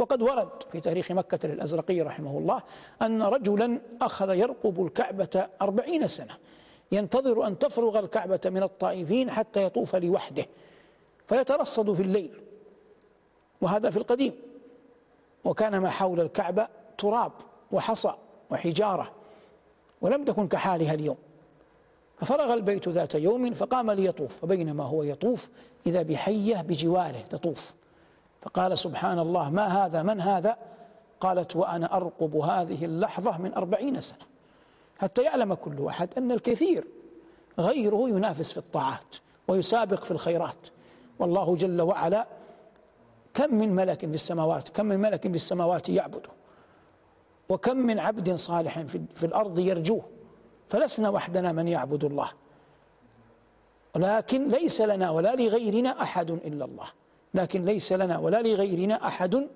وقد ورد في تاريخ مكة للأزرقي رحمه الله أن رجلا أخذ يرقب الكعبة أربعين سنة ينتظر أن تفرغ الكعبة من الطائفين حتى يطوف لوحده فيترصد في الليل وهذا في القديم وكان ما حول الكعبة تراب وحصى وحجارة ولم تكن كحالها اليوم ففرغ البيت ذات يوم فقام ليطوف فبينما هو يطوف إذا بحية بجواره تطوف. فقال سبحان الله ما هذا؟ من هذا؟ قالت وأنا أرقب هذه اللحظة من أربعين سنة. حتى يعلم كل أحد أن الكثير غيره ينافس في الطاعات ويسابق في الخيرات. والله جل وعلا كم من ملك في السماوات كم من ملك في السماوات يعبده وكم من عبد صالح في الأرض يرجوه. فلسنا وحدنا من يعبد الله. ولكن ليس لنا ولا لغيرنا أحد إلا الله. لكن ليس لنا ولا لغيرنا أحد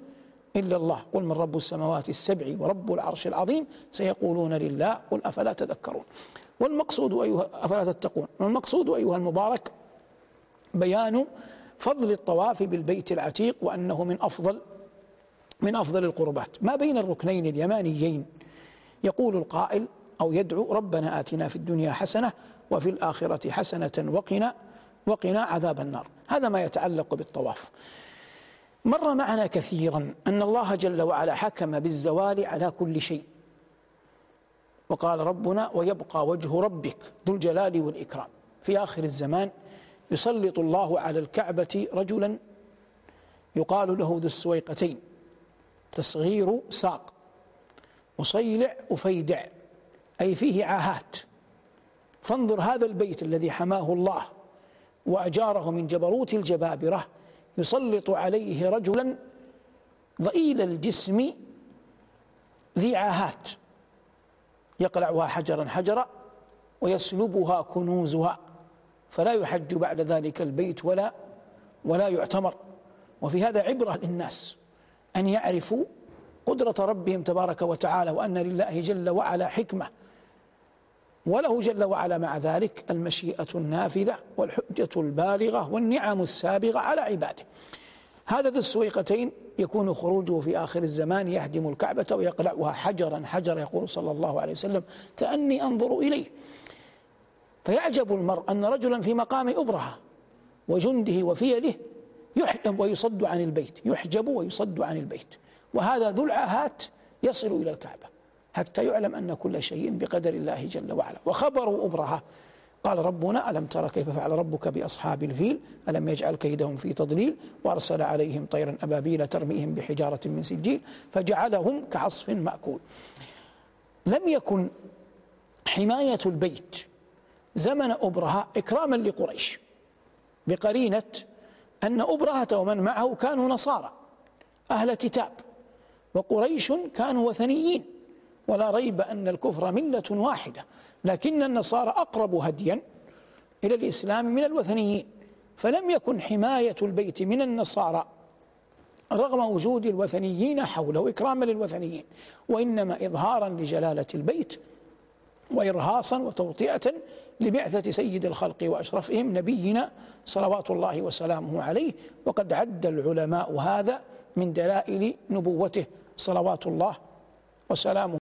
إلا الله. قل من رب السماوات السبع ورب العرش العظيم؟ سيقولون لله. قل أفلا تذكرون؟ والمقصود أيها أفلا تتقون؟ والمقصود أيها المبارك بيان فضل الطواف بالبيت العتيق وأنه من أفضل من أفضل القربات. ما بين الركنين اليمانيين؟ يقول القائل أو يدعو ربنا آتنا في الدنيا حسنة وفي الآخرة حسنة وقنا وقنا عذاب النار. هذا ما يتعلق بالطواف. مر معنا كثيرا أن الله جل وعلا حكم بالزوال على كل شيء. وقال ربنا ويبقى وجه ربك ذو الجلال والإكرام. في آخر الزمان يسلط الله على الكعبة رجلا يقال له ذو السويقتين. تصغير ساق وصيلع أفيدع أي فيه عاهات. فانظر هذا البيت الذي حماه الله. وأجاره من جبروت الجبابرة يسلط عليه رجلا ضئيل الجسم ذي عاهات يقلعها حجرا حجرا ويسلبها كنوزها فلا يحج بعد ذلك البيت ولا ولا يعتمر. وفي هذا عبرة للناس أن يعرفوا قدرة ربهم تبارك وتعالى وأن لله جل وعلا حكمة. وله جل وعلا مع ذلك المشيئة النافذة والحجة البالغة والنعم السابغة على عباده. هذا ذو السويقتين يكون خروجه في آخر الزمان يهدم الكعبة ويقلعها حجرا حجرا يقول صلى الله عليه وسلم كأني أنظر إليه. فيعجب المرء أن رجلا في مقام أبرهة وجنده وفيله يحجب ويصد عن البيت يحجب ويصد عن البيت. وهذا ذو العاهات يصل إلى الكعبة. حتى يعلم أن كل شيء بقدر الله جل وعلا. وخبر أبرهة قال ربنا ألم ترى كيف فعل ربك بأصحاب الفيل؟ ألم يجعل كيدهم في تضليل؟ وأرسل عليهم طيرا أبابيل ترميهم بحجارة من سجيل فجعلهم كعصف مأكول. لم يكن حماية البيت زمن أبرهة إكراما لقريش بقرينة أن أبرهة ومن معه كانوا نصارى أهل كتاب وقريش كانوا وثنيين. ولا ريب أن الكفر ملة واحدة لكن النصارى أقرب هديا إلى الإسلام من الوثنيين. فلم يكن حماية البيت من النصارى رغم وجود الوثنيين حوله إكراما للوثنيين وإنما إظهارا لجلالة البيت وإرهاصا وتوطئة لبعثة سيد الخلق وأشرفهم نبينا صلوات الله وسلامه عليه. وقد عد العلماء هذا من دلائل نبوته صلوات الله وسلامه